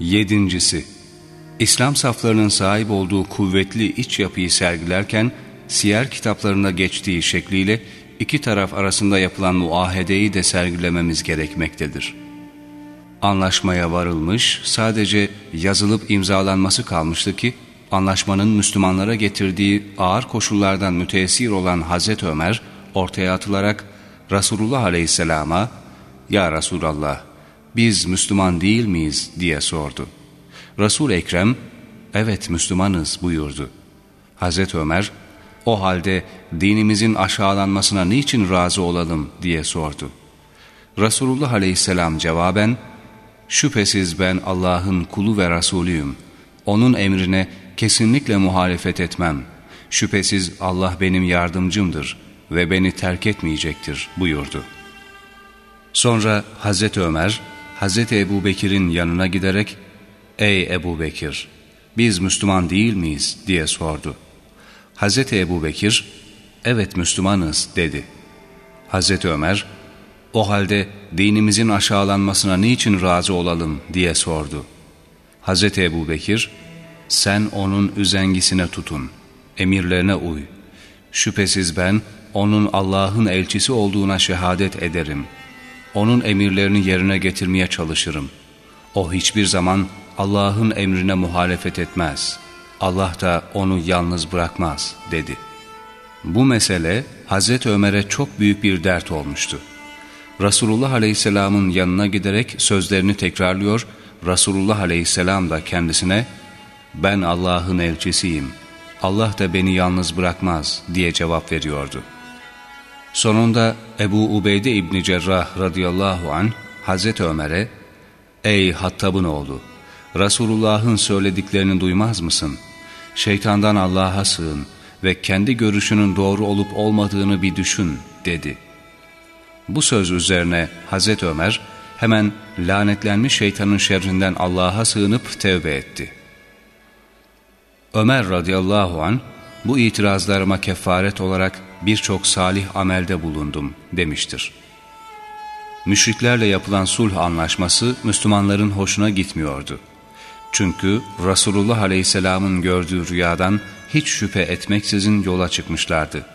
Yedincisi, İslam saflarının sahip olduğu kuvvetli iç yapıyı sergilerken, siyer kitaplarında geçtiği şekliyle iki taraf arasında yapılan muahedeyi de sergilememiz gerekmektedir. Anlaşmaya varılmış, sadece yazılıp imzalanması kalmıştı ki, anlaşmanın Müslümanlara getirdiği ağır koşullardan müteessir olan Hazreti Ömer ortaya atılarak Resulullah Aleyhisselam'a ''Ya Resulallah, biz Müslüman değil miyiz?'' diye sordu. resul Ekrem ''Evet Müslümanız'' buyurdu. Hazreti Ömer ''O halde dinimizin aşağılanmasına niçin razı olalım?'' diye sordu. Resulullah Aleyhisselam cevaben ''Şüphesiz ben Allah'ın kulu ve Resulüyüm. Onun emrine kesinlikle muhalefet etmem. Şüphesiz Allah benim yardımcımdır ve beni terk etmeyecektir buyurdu. Sonra Hazreti Ömer, Hazreti Ebu Bekir'in yanına giderek, Ey Ebu Bekir, biz Müslüman değil miyiz diye sordu. Hazreti Ebu Bekir, evet Müslümanız dedi. Hazreti Ömer, o halde dinimizin aşağılanmasına niçin razı olalım diye sordu. Hazreti Ebu Bekir, sen onun üzengisine tutun, emirlerine uy. Şüphesiz ben onun Allah'ın elçisi olduğuna şehadet ederim. Onun emirlerini yerine getirmeye çalışırım. O hiçbir zaman Allah'ın emrine muhalefet etmez. Allah da onu yalnız bırakmaz dedi. Bu mesele Hazreti Ömer'e çok büyük bir dert olmuştu. Resulullah Aleyhisselam'ın yanına giderek sözlerini tekrarlıyor, Resulullah Aleyhisselam da kendisine ben Allah'ın elçisiyim, Allah da beni yalnız bırakmaz diye cevap veriyordu. Sonunda Ebu Ubeyde İbni Cerrah radıyallahu an Hazreti Ömer'e Ey Hattab'ın oğlu! Resulullah'ın söylediklerini duymaz mısın? Şeytandan Allah'a sığın ve kendi görüşünün doğru olup olmadığını bir düşün dedi. Bu söz üzerine Hazreti Ömer hemen lanetlenmiş şeytanın şerrinden Allah'a sığınıp tevbe etti.'' Ömer radıyallahu an bu itirazlarıma kefaret olarak birçok salih amelde bulundum demiştir. Müşriklerle yapılan sulh anlaşması Müslümanların hoşuna gitmiyordu. Çünkü Resulullah aleyhisselamın gördüğü rüyadan hiç şüphe etmeksizin yola çıkmışlardı.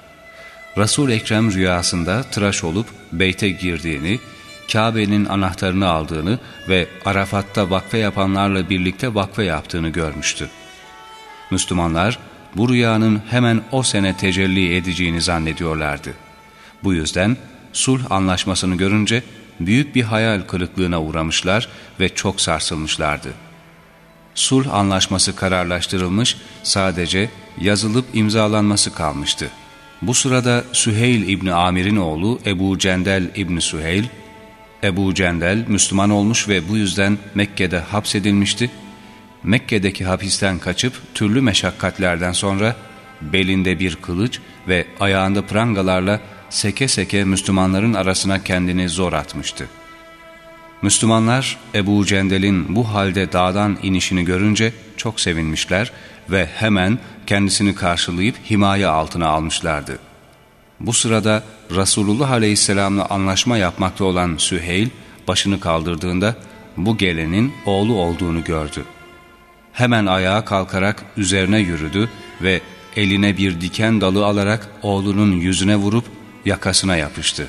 Resul Ekrem rüyasında tıraş olup beyte girdiğini, Kabe'nin anahtarını aldığını ve Arafat'ta vakfe yapanlarla birlikte vakfe yaptığını görmüştü. Müslümanlar bu rüyanın hemen o sene tecelli edeceğini zannediyorlardı. Bu yüzden sulh anlaşmasını görünce büyük bir hayal kırıklığına uğramışlar ve çok sarsılmışlardı. Sulh anlaşması kararlaştırılmış, sadece yazılıp imzalanması kalmıştı. Bu sırada Süheyl İbni Amir'in oğlu Ebu Cendel İbni Süheyl, Ebu Cendel Müslüman olmuş ve bu yüzden Mekke'de hapsedilmişti Mekke'deki hapisten kaçıp türlü meşakkatlerden sonra belinde bir kılıç ve ayağında prangalarla seke seke Müslümanların arasına kendini zor atmıştı. Müslümanlar Ebu Cendel'in bu halde dağdan inişini görünce çok sevinmişler ve hemen kendisini karşılayıp himaye altına almışlardı. Bu sırada Resulullah Aleyhisselam'la anlaşma yapmakta olan Süheyl başını kaldırdığında bu gelenin oğlu olduğunu gördü. Hemen ayağa kalkarak üzerine yürüdü ve eline bir diken dalı alarak oğlunun yüzüne vurup yakasına yapıştı.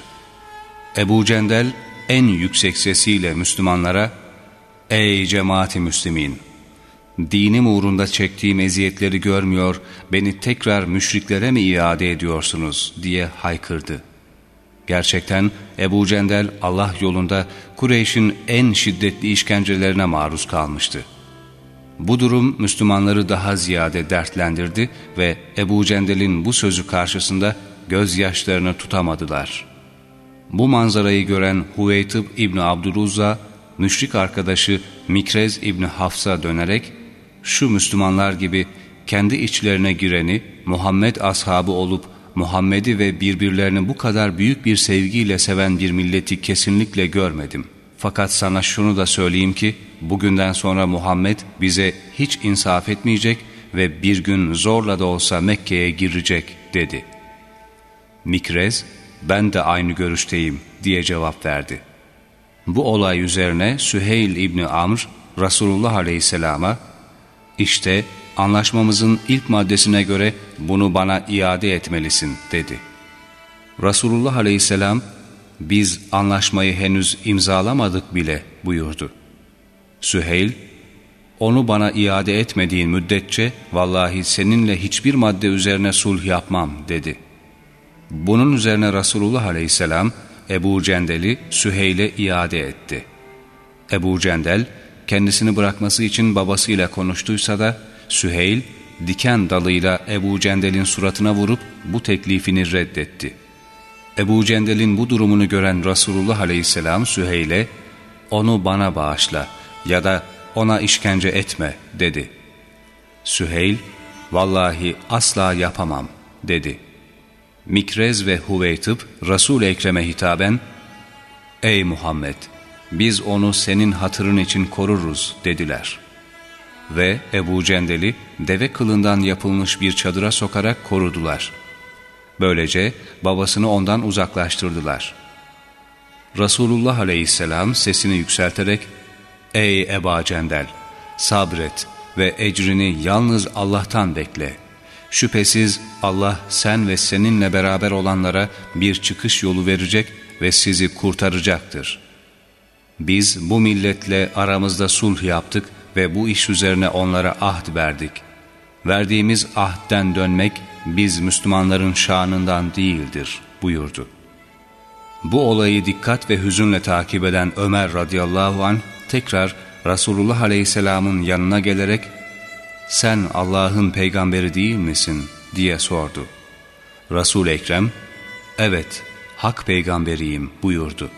Ebu Cendel en yüksek sesiyle Müslümanlara ''Ey cemaati Müslümin! Dinim uğrunda çektiğim eziyetleri görmüyor, beni tekrar müşriklere mi iade ediyorsunuz?'' diye haykırdı. Gerçekten Ebu Cendel Allah yolunda Kureyş'in en şiddetli işkencelerine maruz kalmıştı. Bu durum Müslümanları daha ziyade dertlendirdi ve Ebu Cendel'in bu sözü karşısında gözyaşlarını tutamadılar. Bu manzarayı gören Huveytib İbni Abduruzza, müşrik arkadaşı Mikrez İbni Hafs'a dönerek, şu Müslümanlar gibi kendi içlerine gireni, Muhammed ashabı olup Muhammed'i ve birbirlerini bu kadar büyük bir sevgiyle seven bir milleti kesinlikle görmedim. Fakat sana şunu da söyleyeyim ki, bugünden sonra Muhammed bize hiç insaf etmeyecek ve bir gün zorla da olsa Mekke'ye girecek dedi. Mikrez, ben de aynı görüşteyim diye cevap verdi. Bu olay üzerine Süheyl İbni Amr Resulullah Aleyhisselam'a işte anlaşmamızın ilk maddesine göre bunu bana iade etmelisin dedi. Resulullah Aleyhisselam biz anlaşmayı henüz imzalamadık bile buyurdu. Süheyl onu bana iade etmediğin müddetçe vallahi seninle hiçbir madde üzerine sulh yapmam dedi. Bunun üzerine Resulullah aleyhisselam Ebu Cendel'i Süheyl'e iade etti. Ebu Cendel kendisini bırakması için babasıyla konuştuysa da Süheyl diken dalıyla Ebu Cendel'in suratına vurup bu teklifini reddetti. Ebu Cendel'in bu durumunu gören Resulullah aleyhisselam Süheyl'e onu bana bağışla ya da ona işkence etme dedi. Süheyl, vallahi asla yapamam dedi. Mikrez ve Huveytıb Resul-i Ekrem'e hitaben, Ey Muhammed! Biz onu senin hatırın için koruruz dediler. Ve Ebu Cendel'i deve kılından yapılmış bir çadıra sokarak korudular. Böylece babasını ondan uzaklaştırdılar. Resulullah aleyhisselam sesini yükselterek, Ey Eba Cendel! Sabret ve ecrini yalnız Allah'tan bekle. Şüphesiz Allah sen ve seninle beraber olanlara bir çıkış yolu verecek ve sizi kurtaracaktır. Biz bu milletle aramızda sulh yaptık ve bu iş üzerine onlara ahd verdik. Verdiğimiz ahdden dönmek biz Müslümanların şanından değildir buyurdu. Bu olayı dikkat ve hüzünle takip eden Ömer radıyallahu anh tekrar Resulullah Aleyhisselam'ın yanına gelerek ''Sen Allah'ın peygamberi değil misin?'' diye sordu. resul Ekrem ''Evet, hak peygamberiyim.'' buyurdu.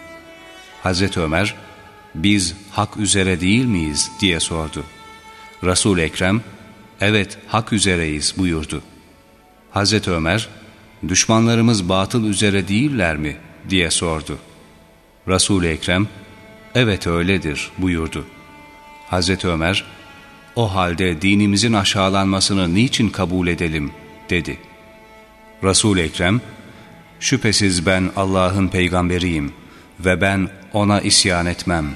Hazreti Ömer ''Biz hak üzere değil miyiz?'' diye sordu. resul Ekrem ''Evet, hak üzereyiz.'' buyurdu. Hazreti Ömer ''Düşmanlarımız batıl üzere değiller mi?'' diye sordu. resul Ekrem evet öyledir buyurdu. Hazreti Ömer, o halde dinimizin aşağılanmasını niçin kabul edelim dedi. resul Ekrem, şüphesiz ben Allah'ın peygamberiyim ve ben ona isyan etmem.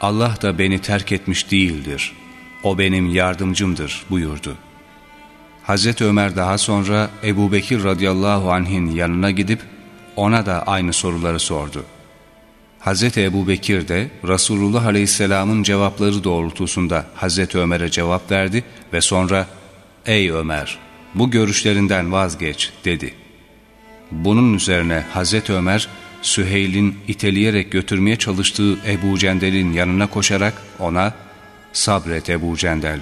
Allah da beni terk etmiş değildir. O benim yardımcımdır buyurdu. Hazreti Ömer daha sonra Ebu Bekir radıyallahu anh'in yanına gidip ona da aynı soruları sordu. Hz. Ebu Bekir de Resulullah Aleyhisselam'ın cevapları doğrultusunda Hz. Ömer'e cevap verdi ve sonra ''Ey Ömer, bu görüşlerinden vazgeç.'' dedi. Bunun üzerine Hz. Ömer, Süheyl'in iteleyerek götürmeye çalıştığı Ebu Cendel'in yanına koşarak ona ''Sabret Ebu Cendel,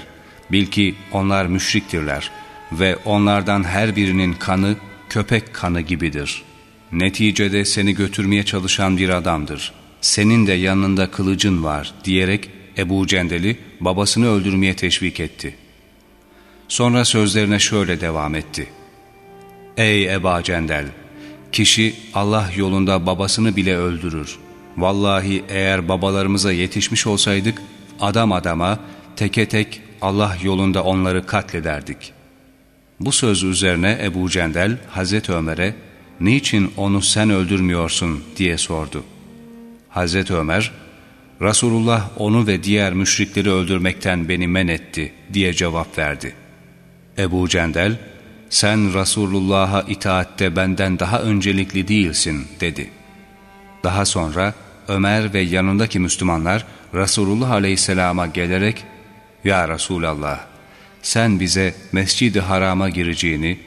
bil ki onlar müşriktirler ve onlardan her birinin kanı köpek kanı gibidir.'' neticede seni götürmeye çalışan bir adamdır. Senin de yanında kılıcın var diyerek Ebu Cendel'i babasını öldürmeye teşvik etti. Sonra sözlerine şöyle devam etti. Ey Eba Cendel! Kişi Allah yolunda babasını bile öldürür. Vallahi eğer babalarımıza yetişmiş olsaydık, adam adama, teke tek Allah yolunda onları katlederdik. Bu söz üzerine Ebu Cendel, Hazreti Ömer'e, niçin onu sen öldürmüyorsun diye sordu. Hazreti Ömer, Resulullah onu ve diğer müşrikleri öldürmekten beni men etti diye cevap verdi. Ebu Cendel, sen Resulullah'a itaatte benden daha öncelikli değilsin dedi. Daha sonra Ömer ve yanındaki Müslümanlar Resulullah Aleyhisselam'a gelerek, Ya Resulallah, sen bize Mescid-i Haram'a gireceğini,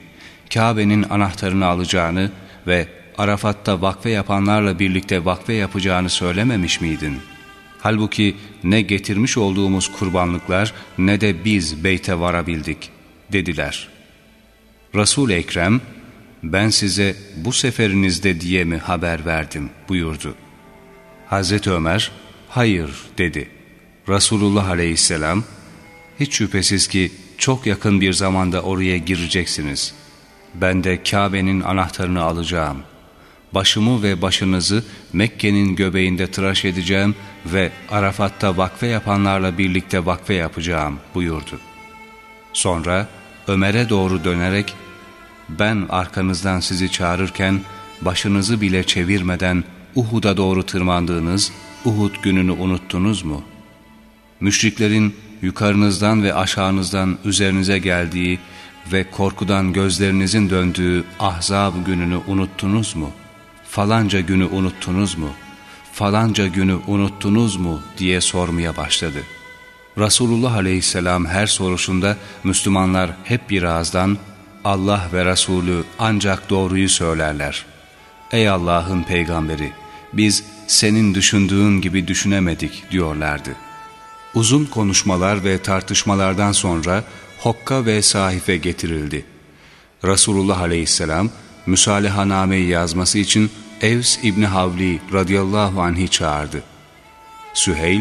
Kabe'nin anahtarını alacağını ve Arafat'ta vakfe yapanlarla birlikte vakfe yapacağını söylememiş miydin? Halbuki ne getirmiş olduğumuz kurbanlıklar ne de biz beyte varabildik dediler. Resul Ekrem ben size bu seferinizde diye mi haber verdim buyurdu. Hazreti Ömer hayır dedi. Resulullah aleyhisselam hiç şüphesiz ki çok yakın bir zamanda oraya gireceksiniz. Ben de Kabe'nin anahtarını alacağım. Başımı ve başınızı Mekke'nin göbeğinde tıraş edeceğim ve Arafat'ta vakfe yapanlarla birlikte vakfe yapacağım buyurdu. Sonra Ömer'e doğru dönerek ben arkanızdan sizi çağırırken başınızı bile çevirmeden Uhud'a doğru tırmandığınız Uhud gününü unuttunuz mu? Müşriklerin yukarınızdan ve aşağınızdan üzerinize geldiği ve korkudan gözlerinizin döndüğü ahzab gününü unuttunuz mu? Falanca günü unuttunuz mu? Falanca günü unuttunuz mu? diye sormaya başladı. Resulullah aleyhisselam her soruşunda Müslümanlar hep bir ağızdan Allah ve Resulü ancak doğruyu söylerler. Ey Allah'ın peygamberi! Biz senin düşündüğün gibi düşünemedik diyorlardı. Uzun konuşmalar ve tartışmalardan sonra hokka ve sahife getirildi. Resulullah aleyhisselam Müsalihaname'yi yazması için Evs İbni Havli radıyallahu anh'i çağırdı. Süheyl,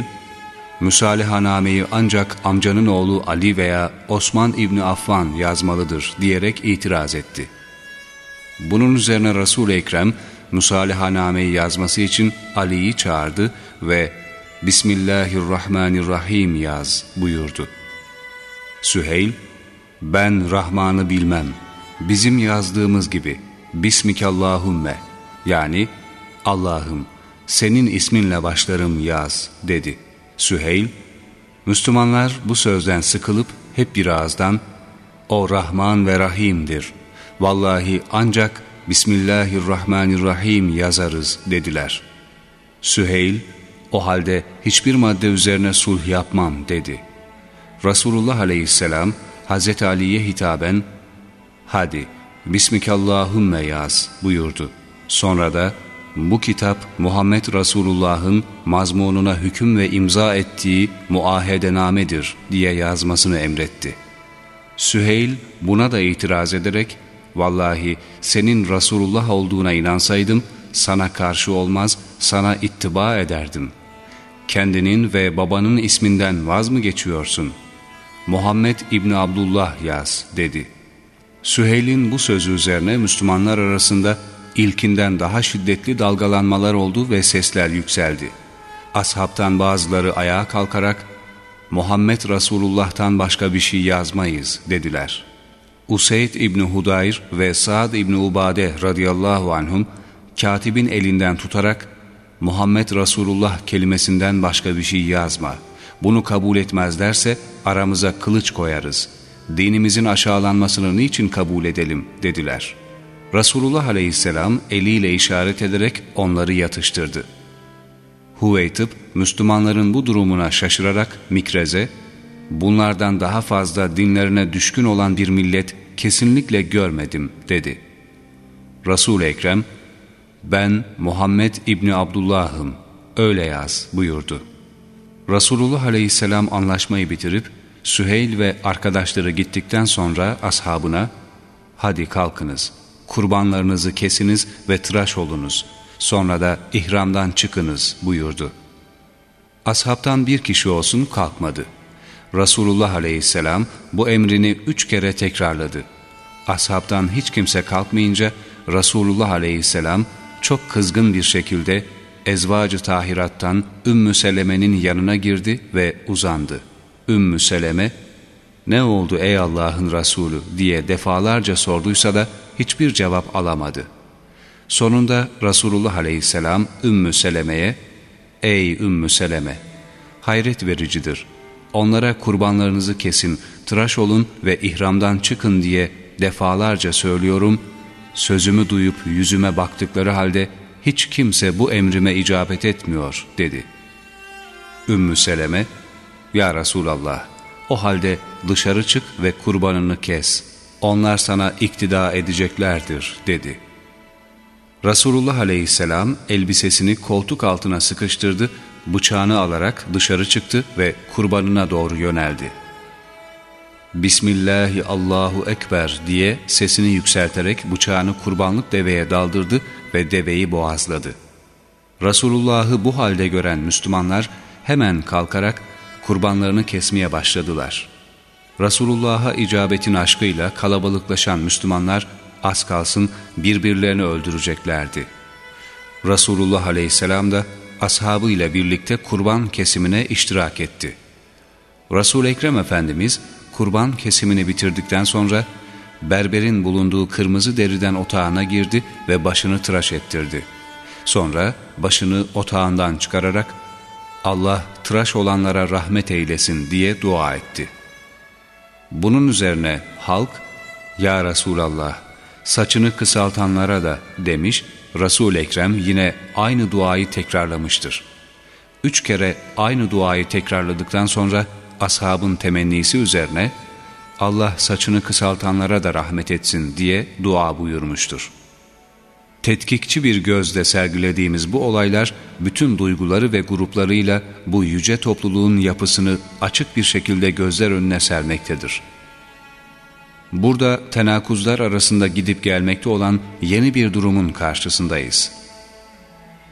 Müsalihaname'yi ancak amcanın oğlu Ali veya Osman İbni Affan yazmalıdır diyerek itiraz etti. Bunun üzerine Resul-i Ekrem Müsalihaname'yi yazması için Ali'yi çağırdı ve Bismillahirrahmanirrahim yaz buyurdu. Süheyl, ben Rahman'ı bilmem, bizim yazdığımız gibi Bismikallahümme yani Allah'ım senin isminle başlarım yaz dedi. Süheyl, Müslümanlar bu sözden sıkılıp hep bir ağızdan O Rahman ve Rahim'dir. Vallahi ancak Bismillahirrahmanirrahim yazarız dediler. Süheyl, o halde hiçbir madde üzerine sulh yapmam dedi. Resulullah aleyhisselam Hz. Ali'ye hitaben hadi Bismikallahümme yaz buyurdu. Sonra da bu kitap Muhammed Resulullah'ın mazmununa hüküm ve imza ettiği muahedenamedir diye yazmasını emretti. Süheyl buna da itiraz ederek vallahi senin Resulullah olduğuna inansaydım sana karşı olmaz sana ittiba ederdim. Kendinin ve babanın isminden vaz mı geçiyorsun? Muhammed İbni Abdullah yaz dedi. Süheyl'in bu sözü üzerine Müslümanlar arasında ilkinden daha şiddetli dalgalanmalar oldu ve sesler yükseldi. Ashabtan bazıları ayağa kalkarak Muhammed Resulullah'tan başka bir şey yazmayız dediler. Useyd İbni Hudayr ve Sa'd İbni Ubade radıyallahu anhum katibin elinden tutarak Muhammed Resulullah kelimesinden başka bir şey yazma. Bunu kabul etmezlerse aramıza kılıç koyarız. Dinimizin aşağılanmasını niçin kabul edelim dediler.'' Resulullah aleyhisselam eliyle işaret ederek onları yatıştırdı. Huveytip, Müslümanların bu durumuna şaşırarak Mikrez'e, bunlardan daha fazla dinlerine düşkün olan bir millet kesinlikle görmedim dedi. Resul-i Ekrem, ben Muhammed İbni Abdullah'ım, öyle yaz buyurdu. Resulullah aleyhisselam anlaşmayı bitirip, Süheyl ve arkadaşları gittikten sonra ashabına, hadi kalkınız.'' kurbanlarınızı kesiniz ve tıraş olunuz. Sonra da ihramdan çıkınız buyurdu. Ashabtan bir kişi olsun kalkmadı. Resulullah aleyhisselam bu emrini üç kere tekrarladı. Ashabtan hiç kimse kalkmayınca Resulullah aleyhisselam çok kızgın bir şekilde Ezvacı Tahirat'tan Ümmü Seleme'nin yanına girdi ve uzandı. Ümmü Seleme, ne oldu ey Allah'ın Resulü diye defalarca sorduysa da hiçbir cevap alamadı. Sonunda Resulullah aleyhisselam Ümmü Seleme'ye, Ey Ümmü Seleme! Hayret vericidir. Onlara kurbanlarınızı kesin, tıraş olun ve ihramdan çıkın diye defalarca söylüyorum. Sözümü duyup yüzüme baktıkları halde hiç kimse bu emrime icabet etmiyor dedi. Ümmü Seleme, Ya Resulallah, o halde dışarı çık ve kurbanını kes.'' onlar sana iktida edeceklerdir dedi. Resulullah aleyhisselam elbisesini koltuk altına sıkıştırdı, bıçağını alarak dışarı çıktı ve kurbanına doğru yöneldi. Bismillahi Allahu Ekber diye sesini yükselterek bıçağını kurbanlık deveye daldırdı ve deveyi boğazladı. Resulullah'ı bu halde gören Müslümanlar hemen kalkarak kurbanlarını kesmeye başladılar.'' Resulullah'a icabetin aşkıyla kalabalıklaşan Müslümanlar az kalsın birbirlerini öldüreceklerdi. Resulullah aleyhisselam da ashabıyla birlikte kurban kesimine iştirak etti. resul Ekrem Efendimiz kurban kesimini bitirdikten sonra berberin bulunduğu kırmızı deriden otağına girdi ve başını tıraş ettirdi. Sonra başını otağından çıkararak Allah tıraş olanlara rahmet eylesin diye dua etti. Bunun üzerine halk, Ya Resulallah, saçını kısaltanlara da demiş, resul Ekrem yine aynı duayı tekrarlamıştır. Üç kere aynı duayı tekrarladıktan sonra ashabın temennisi üzerine, Allah saçını kısaltanlara da rahmet etsin diye dua buyurmuştur. Tetkikçi bir gözle sergilediğimiz bu olaylar bütün duyguları ve gruplarıyla bu yüce topluluğun yapısını açık bir şekilde gözler önüne sermektedir. Burada tenakuzlar arasında gidip gelmekte olan yeni bir durumun karşısındayız.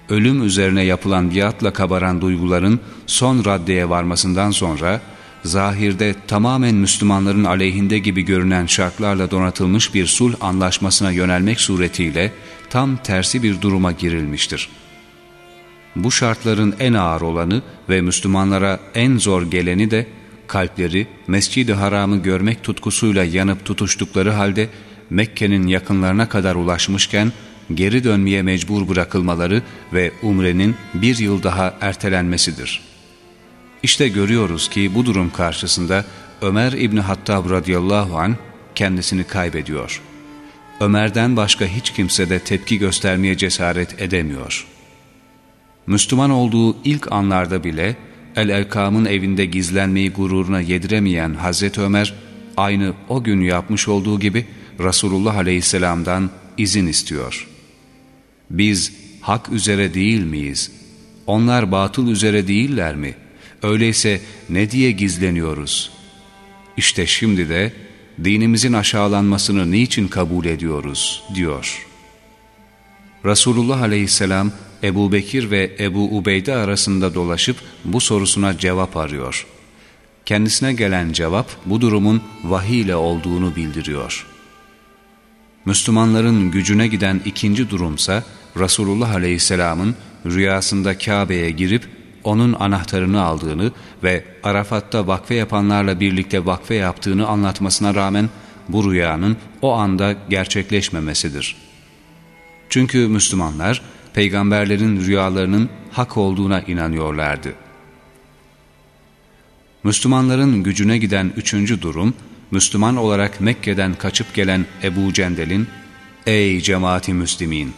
Ölüm üzerine yapılan biatla kabaran duyguların son raddeye varmasından sonra zahirde tamamen Müslümanların aleyhinde gibi görünen şartlarla donatılmış bir sulh anlaşmasına yönelmek suretiyle tam tersi bir duruma girilmiştir. Bu şartların en ağır olanı ve Müslümanlara en zor geleni de kalpleri Mescid-i Haram'ı görmek tutkusuyla yanıp tutuştukları halde Mekke'nin yakınlarına kadar ulaşmışken geri dönmeye mecbur bırakılmaları ve umrenin bir yıl daha ertelenmesidir.'' İşte görüyoruz ki bu durum karşısında Ömer İbni Hattab radıyallahu an kendisini kaybediyor. Ömer'den başka hiç kimse de tepki göstermeye cesaret edemiyor. Müslüman olduğu ilk anlarda bile El-Erkam'ın evinde gizlenmeyi gururuna yediremeyen Hazreti Ömer, aynı o gün yapmış olduğu gibi Resulullah Aleyhisselam'dan izin istiyor. Biz hak üzere değil miyiz? Onlar batıl üzere değiller mi?'' Öyleyse ne diye gizleniyoruz? İşte şimdi de dinimizin aşağılanmasını niçin kabul ediyoruz diyor. Resulullah aleyhisselam Ebu Bekir ve Ebu Ubeyde arasında dolaşıp bu sorusuna cevap arıyor. Kendisine gelen cevap bu durumun vahiy ile olduğunu bildiriyor. Müslümanların gücüne giden ikinci durumsa Resulullah aleyhisselamın rüyasında Kabe'ye girip onun anahtarını aldığını ve Arafat'ta vakfe yapanlarla birlikte vakfe yaptığını anlatmasına rağmen bu rüyanın o anda gerçekleşmemesidir. Çünkü Müslümanlar peygamberlerin rüyalarının hak olduğuna inanıyorlardı. Müslümanların gücüne giden üçüncü durum, Müslüman olarak Mekke'den kaçıp gelen Ebu Cendel'in, ''Ey cemaati Müslümin,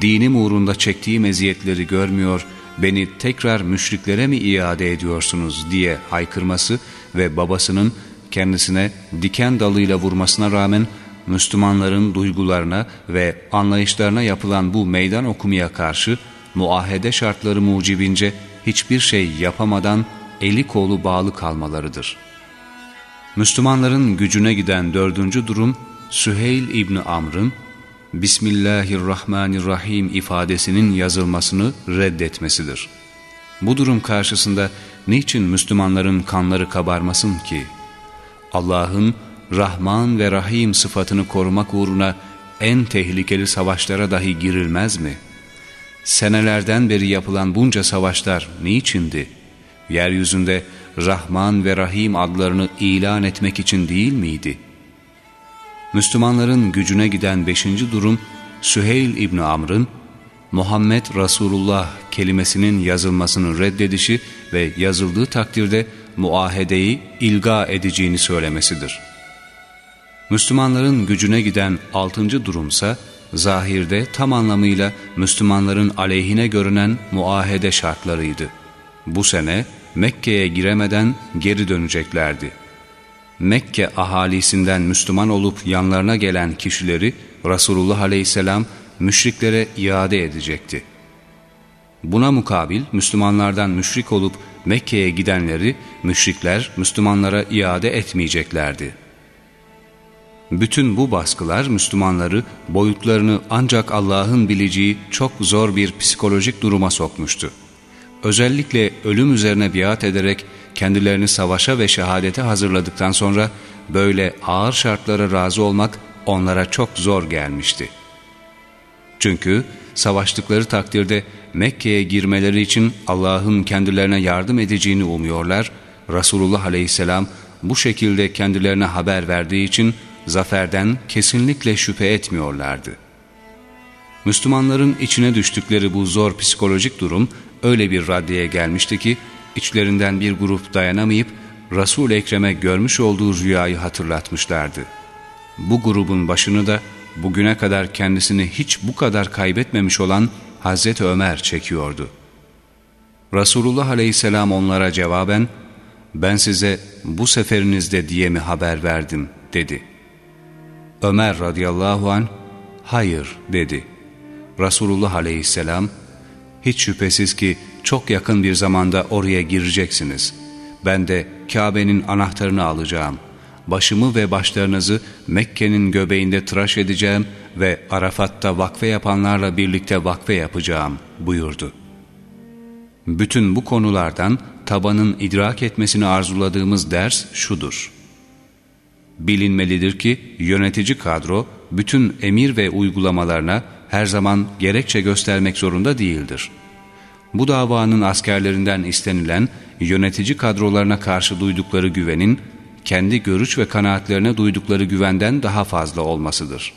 dinim uğrunda çektiği meziyetleri görmüyor beni tekrar müşriklere mi iade ediyorsunuz diye haykırması ve babasının kendisine diken dalıyla vurmasına rağmen Müslümanların duygularına ve anlayışlarına yapılan bu meydan okumaya karşı muahede şartları mucibince hiçbir şey yapamadan eli kolu bağlı kalmalarıdır. Müslümanların gücüne giden dördüncü durum Süheyl İbni Amr'ın Bismillahirrahmanirrahim ifadesinin yazılmasını reddetmesidir. Bu durum karşısında niçin Müslümanların kanları kabarmasın ki? Allah'ın Rahman ve Rahim sıfatını korumak uğruna en tehlikeli savaşlara dahi girilmez mi? Senelerden beri yapılan bunca savaşlar niçindi? Yeryüzünde Rahman ve Rahim adlarını ilan etmek için değil miydi?'' Müslümanların gücüne giden beşinci durum Süheyl İbni Amr'ın Muhammed Resulullah kelimesinin yazılmasını reddedişi ve yazıldığı takdirde muahedeyi ilga edeceğini söylemesidir. Müslümanların gücüne giden altıncı durumsa zahirde tam anlamıyla Müslümanların aleyhine görünen muahede şartlarıydı. Bu sene Mekke'ye giremeden geri döneceklerdi. Mekke ahalisinden Müslüman olup yanlarına gelen kişileri Resulullah Aleyhisselam müşriklere iade edecekti. Buna mukabil Müslümanlardan müşrik olup Mekke'ye gidenleri müşrikler Müslümanlara iade etmeyeceklerdi. Bütün bu baskılar Müslümanları boyutlarını ancak Allah'ın bileceği çok zor bir psikolojik duruma sokmuştu. Özellikle ölüm üzerine biat ederek kendilerini savaşa ve şehadete hazırladıktan sonra böyle ağır şartlara razı olmak onlara çok zor gelmişti. Çünkü savaştıkları takdirde Mekke'ye girmeleri için Allah'ın kendilerine yardım edeceğini umuyorlar. Resulullah aleyhisselam bu şekilde kendilerine haber verdiği için zaferden kesinlikle şüphe etmiyorlardı. Müslümanların içine düştükleri bu zor psikolojik durum öyle bir raddeye gelmişti ki içlerinden bir grup dayanamayıp resul Ekrem'e görmüş olduğu rüyayı hatırlatmışlardı. Bu grubun başını da bugüne kadar kendisini hiç bu kadar kaybetmemiş olan Hazreti Ömer çekiyordu. Resulullah Aleyhisselam onlara cevaben, ben size bu seferinizde diye mi haber verdim dedi. Ömer radıyallahu an hayır dedi. Resulullah aleyhisselam hiç şüphesiz ki çok yakın bir zamanda oraya gireceksiniz. Ben de Kabe'nin anahtarını alacağım. Başımı ve başlarınızı Mekke'nin göbeğinde tıraş edeceğim ve Arafat'ta vakfe yapanlarla birlikte vakfe yapacağım buyurdu. Bütün bu konulardan tabanın idrak etmesini arzuladığımız ders şudur. Bilinmelidir ki yönetici kadro bütün emir ve uygulamalarına her zaman gerekçe göstermek zorunda değildir. Bu davanın askerlerinden istenilen yönetici kadrolarına karşı duydukları güvenin kendi görüş ve kanaatlerine duydukları güvenden daha fazla olmasıdır.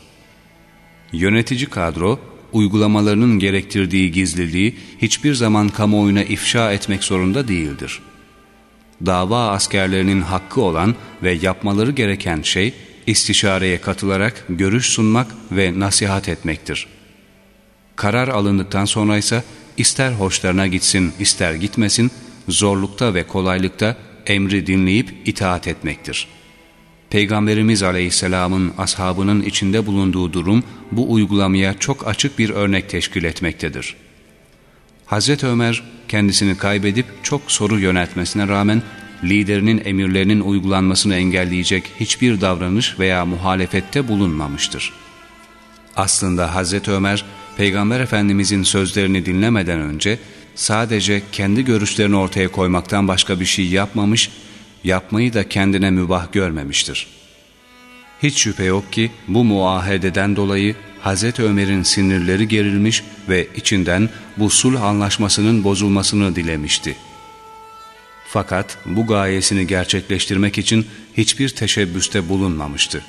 Yönetici kadro uygulamalarının gerektirdiği gizliliği hiçbir zaman kamuoyuna ifşa etmek zorunda değildir. Dava askerlerinin hakkı olan ve yapmaları gereken şey istişareye katılarak görüş sunmak ve nasihat etmektir. Karar alındıktan sonra ise ister hoşlarına gitsin ister gitmesin zorlukta ve kolaylıkta emri dinleyip itaat etmektir.'' Peygamberimiz Aleyhisselam'ın ashabının içinde bulunduğu durum bu uygulamaya çok açık bir örnek teşkil etmektedir. Hazreti Ömer kendisini kaybedip çok soru yöneltmesine rağmen liderinin emirlerinin uygulanmasını engelleyecek hiçbir davranış veya muhalefette bulunmamıştır. Aslında Hazreti Ömer Peygamber Efendimizin sözlerini dinlemeden önce sadece kendi görüşlerini ortaya koymaktan başka bir şey yapmamış yapmayı da kendine mübah görmemiştir. Hiç şüphe yok ki bu muahededen dolayı Hz. Ömer'in sinirleri gerilmiş ve içinden bu sulh anlaşmasının bozulmasını dilemişti. Fakat bu gayesini gerçekleştirmek için hiçbir teşebbüste bulunmamıştı.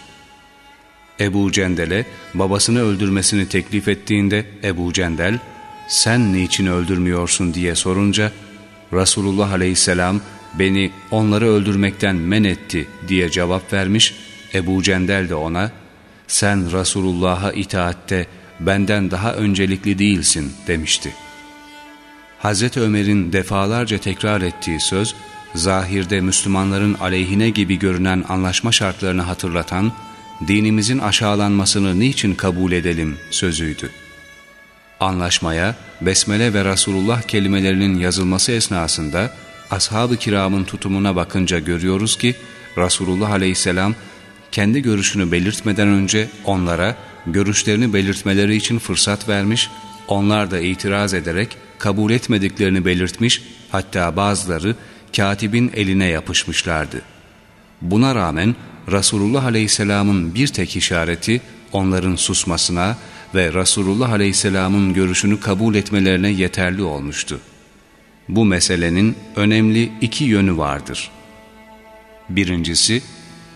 Ebu Cendel'e babasını öldürmesini teklif ettiğinde Ebu Cendel, sen niçin öldürmüyorsun diye sorunca Resulullah aleyhisselam beni onları öldürmekten men etti diye cevap vermiş, Ebu Cendel de ona, sen Resulullah'a itaatte benden daha öncelikli değilsin demişti. Hazreti Ömer'in defalarca tekrar ettiği söz, zahirde Müslümanların aleyhine gibi görünen anlaşma şartlarını hatırlatan, dinimizin aşağılanmasını niçin kabul edelim sözüydü. Anlaşmaya, Besmele ve Resulullah kelimelerinin yazılması esnasında, ashab-ı kiramın tutumuna bakınca görüyoruz ki Resulullah aleyhisselam kendi görüşünü belirtmeden önce onlara görüşlerini belirtmeleri için fırsat vermiş, onlar da itiraz ederek kabul etmediklerini belirtmiş, hatta bazıları katibin eline yapışmışlardı. Buna rağmen Resulullah Aleyhisselam'ın bir tek işareti onların susmasına ve Resulullah Aleyhisselam'ın görüşünü kabul etmelerine yeterli olmuştu. Bu meselenin önemli iki yönü vardır. Birincisi,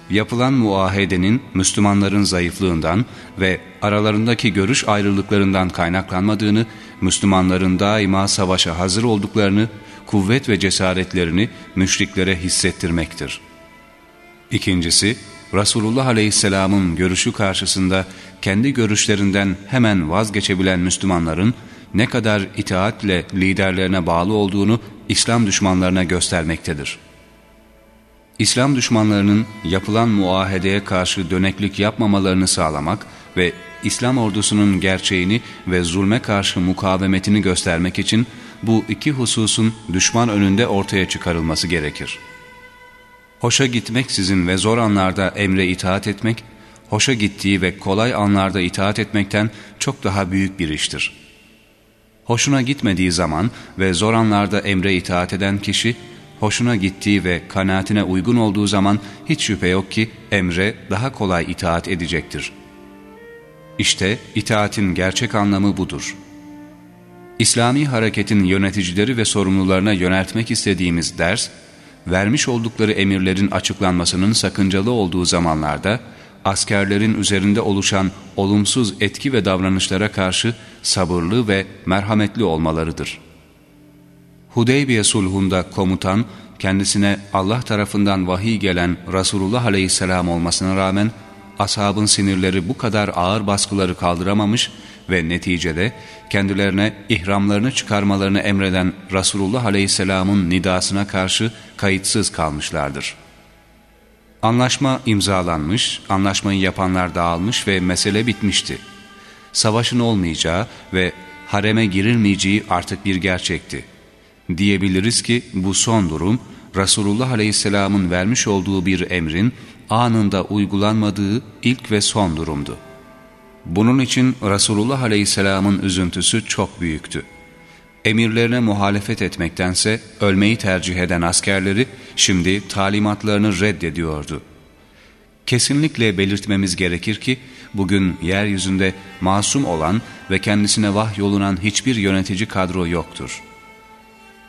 yapılan muahedenin Müslümanların zayıflığından ve aralarındaki görüş ayrılıklarından kaynaklanmadığını, Müslümanların daima savaşa hazır olduklarını, kuvvet ve cesaretlerini müşriklere hissettirmektir. İkincisi, Resulullah Aleyhisselam'ın görüşü karşısında kendi görüşlerinden hemen vazgeçebilen Müslümanların, ne kadar itaatle liderlerine bağlı olduğunu İslam düşmanlarına göstermektedir. İslam düşmanlarının yapılan muahedeye karşı döneklik yapmamalarını sağlamak ve İslam ordusunun gerçeğini ve zulme karşı mukavemetini göstermek için bu iki hususun düşman önünde ortaya çıkarılması gerekir. Hoşa gitmeksizin ve zor anlarda emre itaat etmek, hoşa gittiği ve kolay anlarda itaat etmekten çok daha büyük bir iştir.'' Hoşuna gitmediği zaman ve zor anlarda emre itaat eden kişi, hoşuna gittiği ve kanaatine uygun olduğu zaman hiç şüphe yok ki emre daha kolay itaat edecektir. İşte itaatin gerçek anlamı budur. İslami hareketin yöneticileri ve sorumlularına yöneltmek istediğimiz ders, vermiş oldukları emirlerin açıklanmasının sakıncalı olduğu zamanlarda, askerlerin üzerinde oluşan olumsuz etki ve davranışlara karşı sabırlı ve merhametli olmalarıdır. Hudeybiye sulhunda komutan, kendisine Allah tarafından vahiy gelen Resulullah aleyhisselam olmasına rağmen, ashabın sinirleri bu kadar ağır baskıları kaldıramamış ve neticede kendilerine ihramlarını çıkarmalarını emreden Resulullah aleyhisselamın nidasına karşı kayıtsız kalmışlardır. Anlaşma imzalanmış, anlaşmayı yapanlar dağılmış ve mesele bitmişti. Savaşın olmayacağı ve hareme girilmeyeceği artık bir gerçekti. Diyebiliriz ki bu son durum Resulullah Aleyhisselam'ın vermiş olduğu bir emrin anında uygulanmadığı ilk ve son durumdu. Bunun için Resulullah Aleyhisselam'ın üzüntüsü çok büyüktü. Emirlerine muhalefet etmektense ölmeyi tercih eden askerleri şimdi talimatlarını reddediyordu. Kesinlikle belirtmemiz gerekir ki bugün yeryüzünde masum olan ve kendisine vahyolunan hiçbir yönetici kadro yoktur.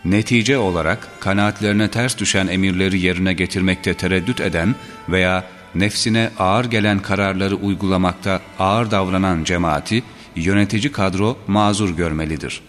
Netice olarak kanaatlerine ters düşen emirleri yerine getirmekte tereddüt eden veya nefsine ağır gelen kararları uygulamakta ağır davranan cemaati yönetici kadro mazur görmelidir.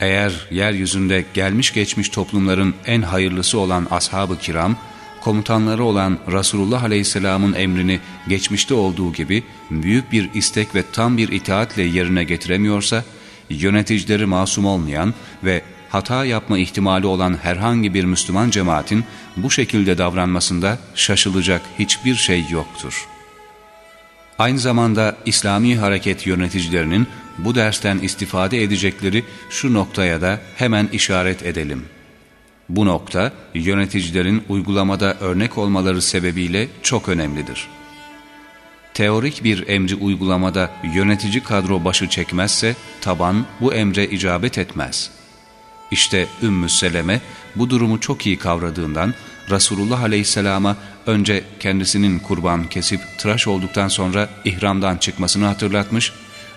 Eğer yeryüzünde gelmiş geçmiş toplumların en hayırlısı olan ashab-ı kiram, komutanları olan Resulullah Aleyhisselam'ın emrini geçmişte olduğu gibi büyük bir istek ve tam bir itaatle yerine getiremiyorsa, yöneticileri masum olmayan ve hata yapma ihtimali olan herhangi bir Müslüman cemaatin bu şekilde davranmasında şaşılacak hiçbir şey yoktur. Aynı zamanda İslami hareket yöneticilerinin bu dersten istifade edecekleri şu noktaya da hemen işaret edelim. Bu nokta yöneticilerin uygulamada örnek olmaları sebebiyle çok önemlidir. Teorik bir emri uygulamada yönetici kadro başı çekmezse taban bu emre icabet etmez.'' İşte Ümmü Seleme bu durumu çok iyi kavradığından Resulullah Aleyhisselam'a önce kendisinin kurban kesip tıraş olduktan sonra ihramdan çıkmasını hatırlatmış,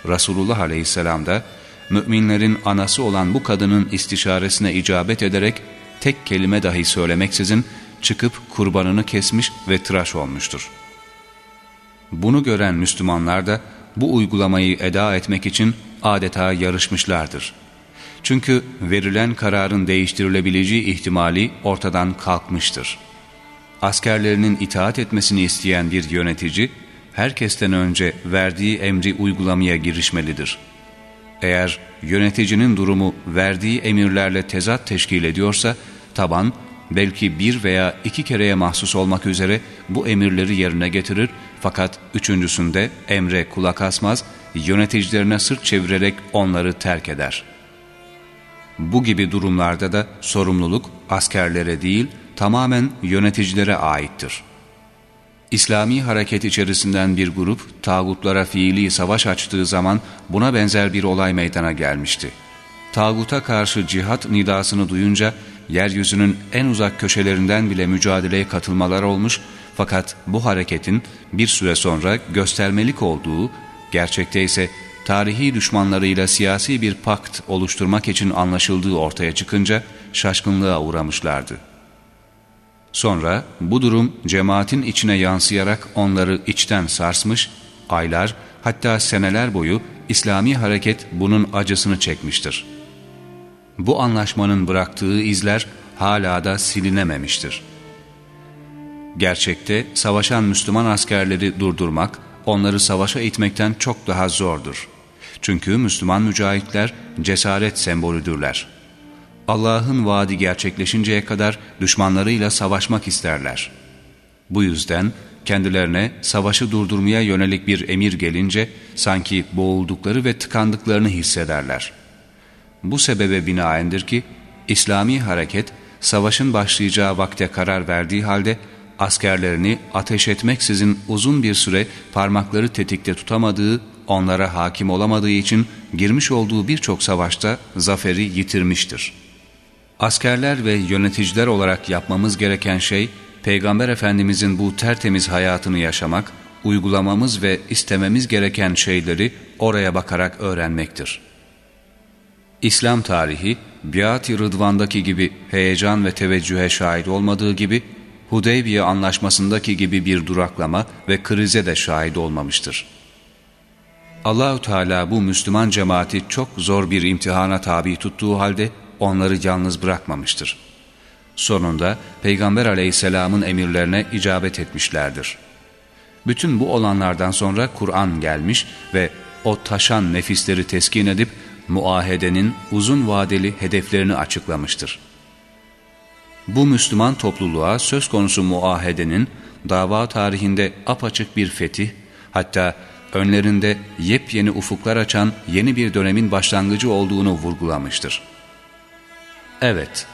Resulullah Aleyhisselam da müminlerin anası olan bu kadının istişaresine icabet ederek tek kelime dahi söylemeksizin çıkıp kurbanını kesmiş ve tıraş olmuştur. Bunu gören Müslümanlar da bu uygulamayı eda etmek için adeta yarışmışlardır. Çünkü verilen kararın değiştirilebileceği ihtimali ortadan kalkmıştır. Askerlerinin itaat etmesini isteyen bir yönetici, herkesten önce verdiği emri uygulamaya girişmelidir. Eğer yöneticinin durumu verdiği emirlerle tezat teşkil ediyorsa, taban belki bir veya iki kereye mahsus olmak üzere bu emirleri yerine getirir fakat üçüncüsünde emre kulak asmaz, yöneticilerine sırt çevirerek onları terk eder.'' Bu gibi durumlarda da sorumluluk askerlere değil tamamen yöneticilere aittir. İslami hareket içerisinden bir grup tağutlara fiili savaş açtığı zaman buna benzer bir olay meydana gelmişti. Tağuta karşı cihat nidasını duyunca yeryüzünün en uzak köşelerinden bile mücadeleye katılmalar olmuş fakat bu hareketin bir süre sonra göstermelik olduğu, gerçekte ise tarihi düşmanlarıyla siyasi bir pakt oluşturmak için anlaşıldığı ortaya çıkınca şaşkınlığa uğramışlardı. Sonra bu durum cemaatin içine yansıyarak onları içten sarsmış, aylar hatta seneler boyu İslami hareket bunun acısını çekmiştir. Bu anlaşmanın bıraktığı izler hala da silinememiştir. Gerçekte savaşan Müslüman askerleri durdurmak, onları savaşa itmekten çok daha zordur. Çünkü Müslüman mücahitler cesaret sembolüdürler. Allah'ın vaadi gerçekleşinceye kadar düşmanlarıyla savaşmak isterler. Bu yüzden kendilerine savaşı durdurmaya yönelik bir emir gelince sanki boğuldukları ve tıkandıklarını hissederler. Bu sebebe binaendir ki İslami hareket savaşın başlayacağı vakte karar verdiği halde askerlerini ateş etmeksizin uzun bir süre parmakları tetikte tutamadığı onlara hakim olamadığı için girmiş olduğu birçok savaşta zaferi yitirmiştir. Askerler ve yöneticiler olarak yapmamız gereken şey, Peygamber Efendimizin bu tertemiz hayatını yaşamak, uygulamamız ve istememiz gereken şeyleri oraya bakarak öğrenmektir. İslam tarihi, Biat-ı Rıdvan'daki gibi heyecan ve teveccühe şahit olmadığı gibi, Hudeybiye anlaşmasındaki gibi bir duraklama ve krize de şahit olmamıştır. Allahü Teala bu Müslüman cemaati çok zor bir imtihana tabi tuttuğu halde onları yalnız bırakmamıştır. Sonunda Peygamber aleyhisselamın emirlerine icabet etmişlerdir. Bütün bu olanlardan sonra Kur'an gelmiş ve o taşan nefisleri teskin edip muahedenin uzun vadeli hedeflerini açıklamıştır. Bu Müslüman topluluğa söz konusu muahedenin dava tarihinde apaçık bir fetih, hatta önlerinde yepyeni ufuklar açan yeni bir dönemin başlangıcı olduğunu vurgulamıştır. Evet,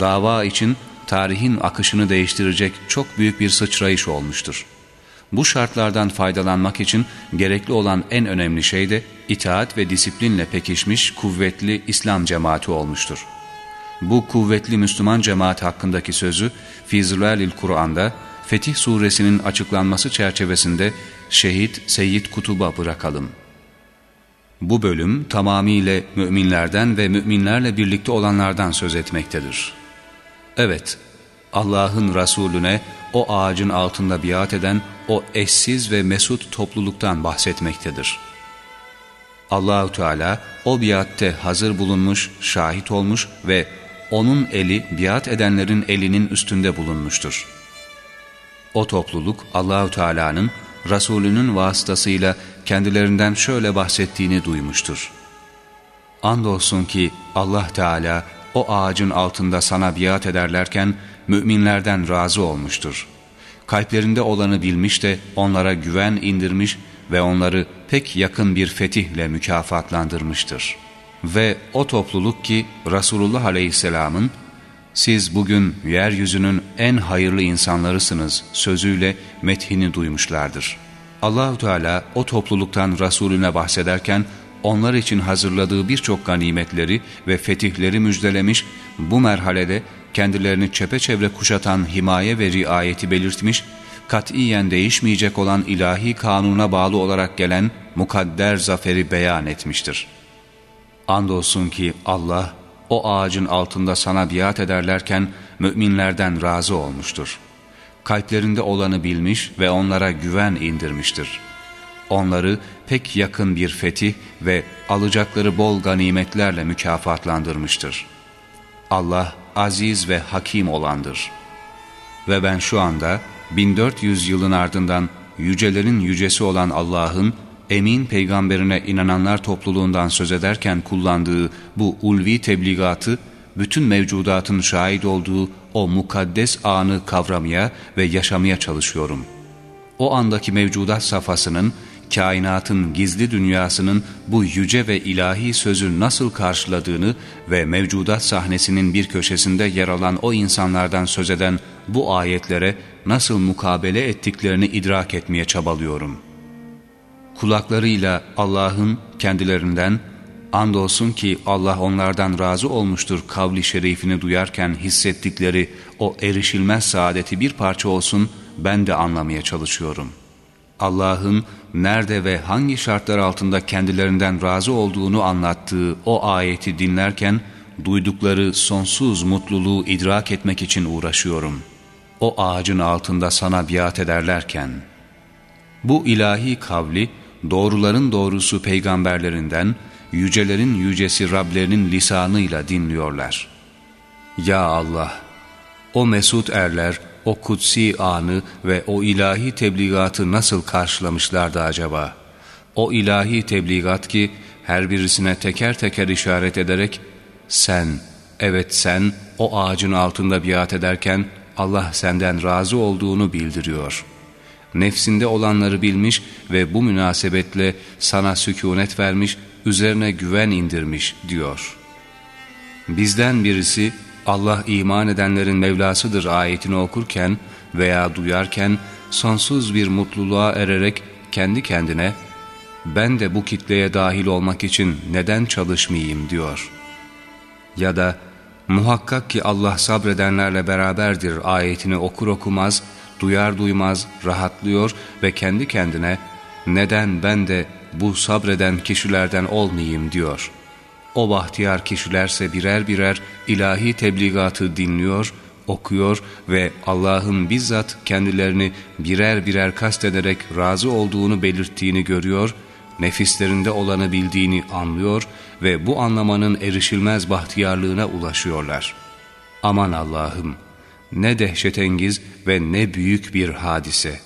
dava için tarihin akışını değiştirecek çok büyük bir sıçrayış olmuştur. Bu şartlardan faydalanmak için gerekli olan en önemli şey de itaat ve disiplinle pekişmiş kuvvetli İslam cemaati olmuştur. Bu kuvvetli Müslüman cemaat hakkındaki sözü Fizralil Kur'an'da Fetih suresinin açıklanması çerçevesinde şehit Seyyid Kutub'a bırakalım. Bu bölüm tamamiyle müminlerden ve müminlerle birlikte olanlardan söz etmektedir. Evet, Allah'ın Resulüne o ağacın altında biat eden o eşsiz ve mesut topluluktan bahsetmektedir. Allahu Teala o biatte hazır bulunmuş, şahit olmuş ve onun eli biat edenlerin elinin üstünde bulunmuştur. O topluluk Allahu Teala'nın Resulünün vasıtasıyla kendilerinden şöyle bahsettiğini duymuştur. Andolsun ki Allah Teala o ağacın altında sana biat ederlerken müminlerden razı olmuştur. Kalplerinde olanı bilmiş de onlara güven indirmiş ve onları pek yakın bir fetihle mükafatlandırmıştır. Ve o topluluk ki Resulullah Aleyhisselam'ın siz bugün yeryüzünün en hayırlı insanlarısınız sözüyle methini duymuşlardır. Allahu Teala o topluluktan Resulüne bahsederken onlar için hazırladığı birçok ganimetleri ve fetihleri müjdelemiş, bu merhalede kendilerini çepeçevre kuşatan himaye ve riayeti belirtmiş, katiyen değişmeyecek olan ilahi kanuna bağlı olarak gelen mukadder zaferi beyan etmiştir. Andolsun ki Allah, o ağacın altında sana biat ederlerken müminlerden razı olmuştur. Kalplerinde olanı bilmiş ve onlara güven indirmiştir. Onları pek yakın bir fetih ve alacakları bol ganimetlerle mükafatlandırmıştır. Allah aziz ve hakim olandır. Ve ben şu anda 1400 yılın ardından yücelerin yücesi olan Allah'ın emin peygamberine inananlar topluluğundan söz ederken kullandığı bu ulvi tebligatı bütün mevcudatın şahit olduğu o mukaddes anı kavramaya ve yaşamaya çalışıyorum. O andaki mevcudat safhasının, kainatın gizli dünyasının bu yüce ve ilahi sözü nasıl karşıladığını ve mevcudat sahnesinin bir köşesinde yer alan o insanlardan söz eden bu ayetlere nasıl mukabele ettiklerini idrak etmeye çabalıyorum.'' Kulaklarıyla Allah'ın kendilerinden andolsun ki Allah onlardan razı olmuştur kavli şerifini duyarken hissettikleri o erişilmez saadeti bir parça olsun ben de anlamaya çalışıyorum. Allah'ın nerede ve hangi şartlar altında kendilerinden razı olduğunu anlattığı o ayeti dinlerken duydukları sonsuz mutluluğu idrak etmek için uğraşıyorum. O ağacın altında sana biat ederlerken. Bu ilahi kavli doğruların doğrusu peygamberlerinden, yücelerin yücesi Rablerinin lisanıyla dinliyorlar. Ya Allah! O mesut erler, o kutsi anı ve o ilahi tebligatı nasıl karşılamışlardı acaba? O ilahi tebligat ki her birisine teker teker işaret ederek sen, evet sen o ağacın altında biat ederken Allah senden razı olduğunu bildiriyor.'' Nefsinde olanları bilmiş ve bu münasebetle sana sükunet vermiş, üzerine güven indirmiş diyor. Bizden birisi Allah iman edenlerin Mevlasıdır ayetini okurken veya duyarken sonsuz bir mutluluğa ererek kendi kendine ben de bu kitleye dahil olmak için neden çalışmayayım diyor. Ya da muhakkak ki Allah sabredenlerle beraberdir ayetini okur okumaz duyar duymaz rahatlıyor ve kendi kendine neden ben de bu sabreden kişilerden olmayayım diyor. O bahtiyar kişilerse birer birer ilahi tebligatı dinliyor, okuyor ve Allah'ın bizzat kendilerini birer birer kastederek razı olduğunu belirttiğini görüyor, nefislerinde olanı bildiğini anlıyor ve bu anlamanın erişilmez bahtiyarlığına ulaşıyorlar. Aman Allah'ım! Ne dehşetengiz ve ne büyük bir hadise.''